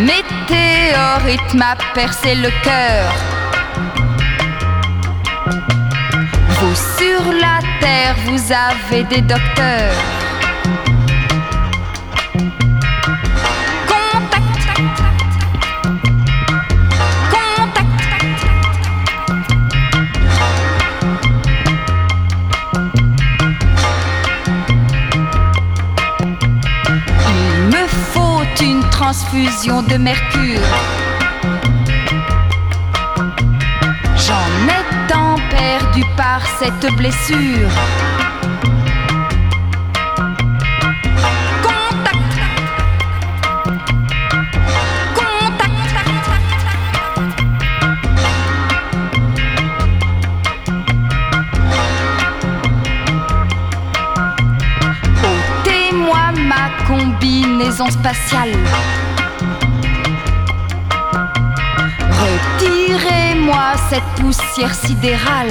météorite m'a percé le cœur. Vous sur la terre, vous avez des docteurs. Transfusion de mercure. J'en ai tant perdu par cette blessure. Ôtez-moi ma combinaison spatiale. Cette poussière sidérale.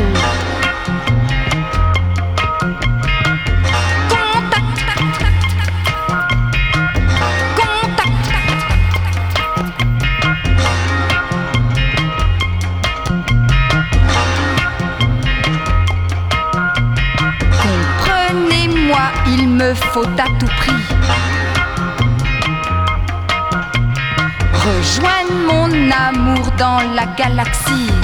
Comprenez-moi, il me faut à tout prix rejoindre mon amour dans la galaxie.